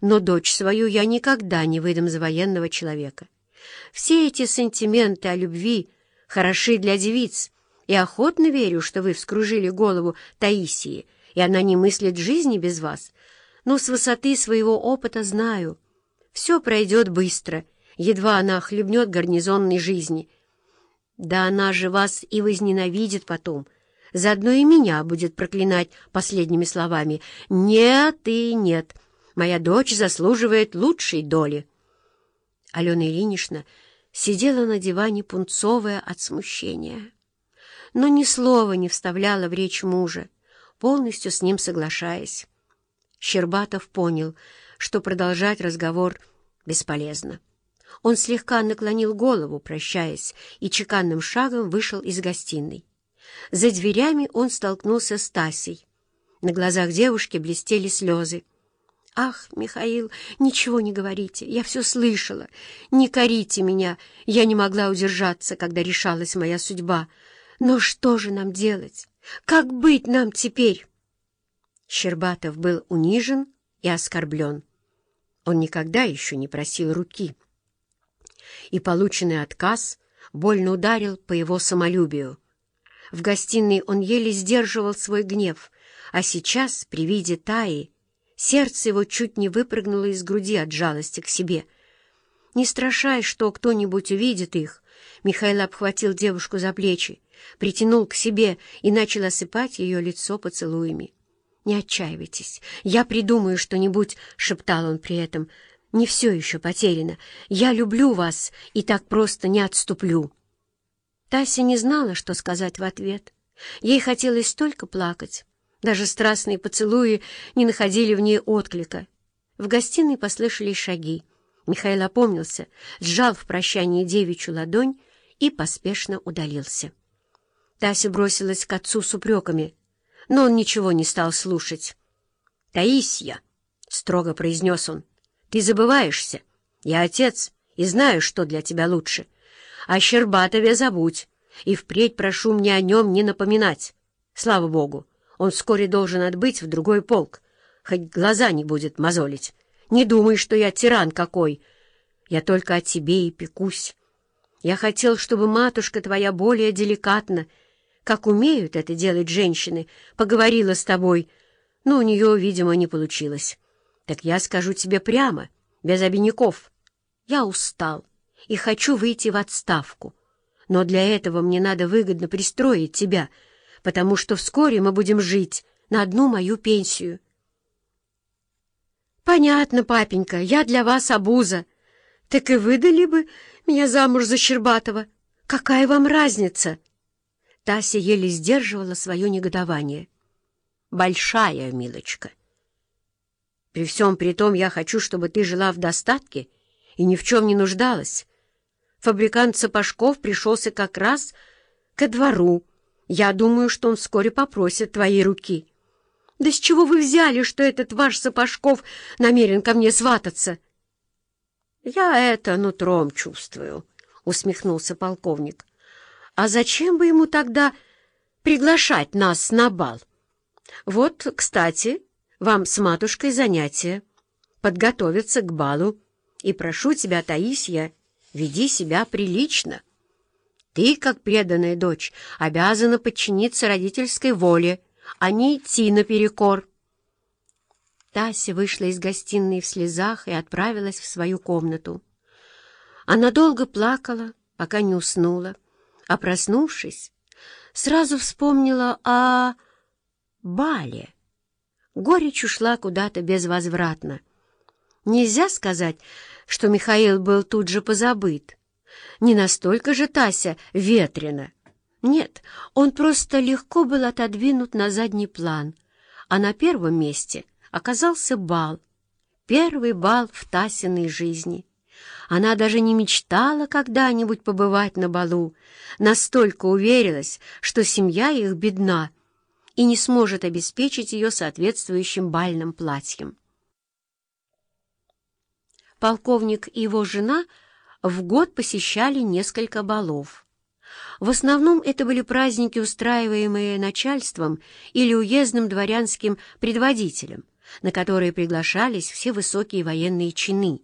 но дочь свою я никогда не выдам за военного человека. Все эти сантименты о любви хороши для девиц, и охотно верю, что вы вскружили голову Таисии, и она не мыслит жизни без вас. Но с высоты своего опыта знаю, все пройдет быстро, едва она хлебнет гарнизонной жизни. Да она же вас и возненавидит потом, заодно и меня будет проклинать последними словами «нет и нет». Моя дочь заслуживает лучшей доли. Алена Ильинична сидела на диване пунцовая от смущения, но ни слова не вставляла в речь мужа, полностью с ним соглашаясь. Щербатов понял, что продолжать разговор бесполезно. Он слегка наклонил голову, прощаясь, и чеканным шагом вышел из гостиной. За дверями он столкнулся с Тасей. На глазах девушки блестели слезы. «Ах, Михаил, ничего не говорите, я все слышала. Не корите меня, я не могла удержаться, когда решалась моя судьба. Но что же нам делать? Как быть нам теперь?» Щербатов был унижен и оскорблен. Он никогда еще не просил руки. И полученный отказ больно ударил по его самолюбию. В гостиной он еле сдерживал свой гнев, а сейчас, при виде Таи, Сердце его чуть не выпрыгнуло из груди от жалости к себе. Не страшась, что кто-нибудь увидит их, Михаил обхватил девушку за плечи, притянул к себе и начал осыпать ее лицо поцелуями. «Не отчаивайтесь, я придумаю что-нибудь», — шептал он при этом. «Не все еще потеряно. Я люблю вас и так просто не отступлю». Тася не знала, что сказать в ответ. Ей хотелось только плакать. Даже страстные поцелуи не находили в ней отклика. В гостиной послышались шаги. Михаил опомнился, сжал в прощании девичью ладонь и поспешно удалился. Тася бросилась к отцу с упреками, но он ничего не стал слушать. «Таисья!» — строго произнес он. «Ты забываешься. Я отец и знаю, что для тебя лучше. О Щербатове забудь, и впредь прошу мне о нем не напоминать. Слава Богу, он вскоре должен отбыть в другой полк, хоть глаза не будет мозолить. Не думай, что я тиран какой. Я только о тебе и пекусь. Я хотел, чтобы матушка твоя более деликатно, как умеют это делать женщины, поговорила с тобой, но у нее, видимо, не получилось. Так я скажу тебе прямо, без обиняков. Я устал и хочу выйти в отставку, но для этого мне надо выгодно пристроить тебя — потому что вскоре мы будем жить на одну мою пенсию. «Понятно, папенька, я для вас обуза. Так и выдали бы меня замуж за Щербатова. Какая вам разница?» Тася еле сдерживала свое негодование. «Большая, милочка. При всем при том я хочу, чтобы ты жила в достатке и ни в чем не нуждалась. Фабрикант Сапожков пришелся как раз ко двору, я думаю, что он вскоре попросит твоей руки. Да с чего вы взяли, что этот ваш Сапожков намерен ко мне свататься? Я это нутром чувствую, — усмехнулся полковник. А зачем бы ему тогда приглашать нас на бал? Вот, кстати, вам с матушкой занятие. Подготовиться к балу. И прошу тебя, Таисья, веди себя прилично. Ты, как преданная дочь, обязана подчиниться родительской воле, а не идти наперекор. Тася вышла из гостиной в слезах и отправилась в свою комнату. Она долго плакала, пока не уснула, а, проснувшись, сразу вспомнила о бале. Горечь ушла куда-то безвозвратно. Нельзя сказать, что Михаил был тут же позабыт. Не настолько же Тася ветрена. Нет, он просто легко был отодвинут на задний план, а на первом месте оказался бал. Первый бал в Тасиной жизни. Она даже не мечтала когда-нибудь побывать на балу, настолько уверилась, что семья их бедна и не сможет обеспечить ее соответствующим бальным платьем. Полковник и его жена — в год посещали несколько балов. В основном это были праздники, устраиваемые начальством или уездным дворянским предводителем, на которые приглашались все высокие военные чины